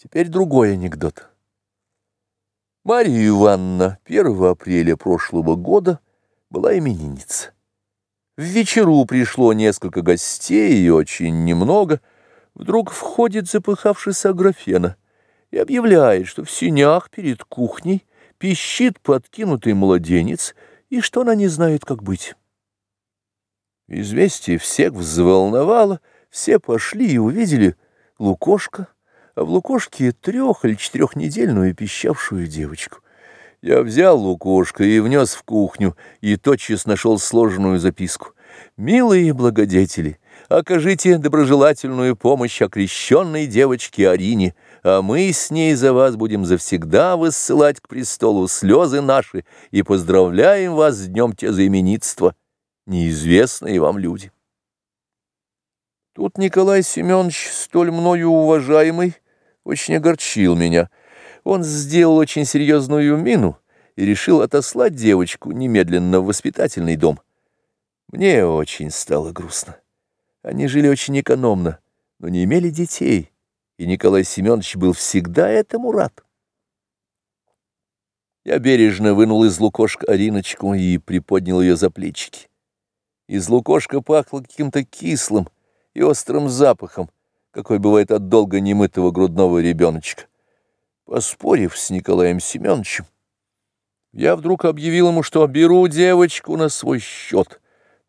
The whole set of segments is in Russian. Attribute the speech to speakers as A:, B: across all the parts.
A: Теперь другой анекдот. Марья Ивановна 1 апреля прошлого года была именинница. В вечеру пришло несколько гостей, и очень немного. Вдруг входит запыхавшийся Аграфена и объявляет, что в синях перед кухней пищит подкинутый младенец, и что она не знает, как быть. Известие всех взволновало, все пошли и увидели Лукошка, в лукошке трех- или четырехнедельную пищавшую девочку. Я взял лукошко и внес в кухню, и тотчас нашел сложенную записку. «Милые благодетели, окажите доброжелательную помощь окрещенной девочке Арине, а мы с ней за вас будем завсегда высылать к престолу слезы наши и поздравляем вас с днем тезаименитства, неизвестные вам люди». Тут Николай Семенович, столь мною уважаемый, очень огорчил меня. Он сделал очень серьезную мину и решил отослать девочку немедленно в воспитательный дом. Мне очень стало грустно. Они жили очень экономно, но не имели детей, и Николай Семенович был всегда этому рад. Я бережно вынул из лукошка Ариночку и приподнял ее за плечики. Из лукошка пахло каким-то кислым и острым запахом, какой бывает от долго немытого грудного ребеночка. Поспорив с Николаем Семеновичем, я вдруг объявил ему, что беру девочку на свой счет.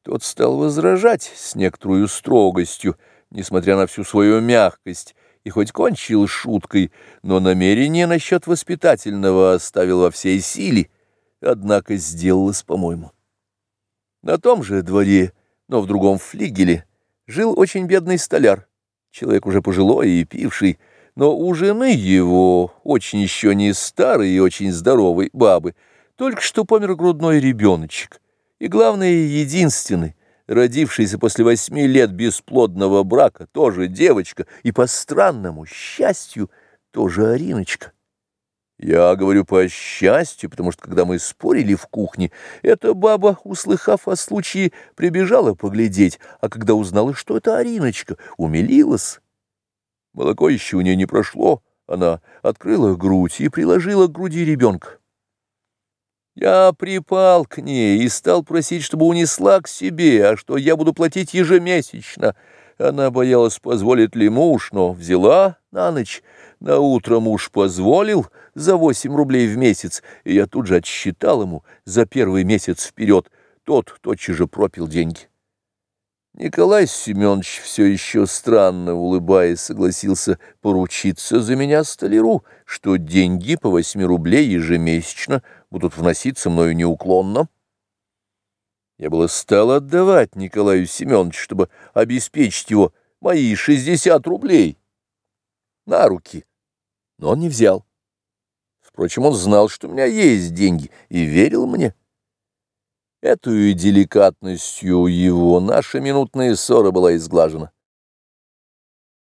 A: Тот стал возражать с некоторой строгостью, несмотря на всю свою мягкость, и хоть кончил шуткой, но намерение насчет воспитательного оставил во всей силе, однако сделалось, по-моему. На том же дворе, но в другом флигеле, жил очень бедный столяр, человек уже пожилой и пивший, но у жены его, очень еще не старой и очень здоровой бабы, только что помер грудной ребеночек, и, главное, единственный, родившийся после восьми лет бесплодного брака, тоже девочка, и по странному счастью, тоже Ариночка. Я говорю по счастью, потому что, когда мы спорили в кухне, эта баба, услыхав о случае, прибежала поглядеть, а когда узнала, что это Ариночка, умилилась. Молоко еще у нее не прошло, она открыла грудь и приложила к груди ребенка. Я припал к ней и стал просить, чтобы унесла к себе, а что я буду платить ежемесячно. Она боялась, позволит ли муж, но взяла на ночь. На утро муж позволил за восемь рублей в месяц, и я тут же отсчитал ему за первый месяц вперед. Тот тотчас же пропил деньги. Николай Семенович все еще странно улыбаясь согласился поручиться за меня столяру, что деньги по восьми рублей ежемесячно будут вноситься мною неуклонно. Я было стал отдавать Николаю Семеновичу, чтобы обеспечить его мои шестьдесят рублей на руки, но он не взял. Впрочем, он знал, что у меня есть деньги, и верил мне. Эту деликатностью его наша минутная ссора была изглажена.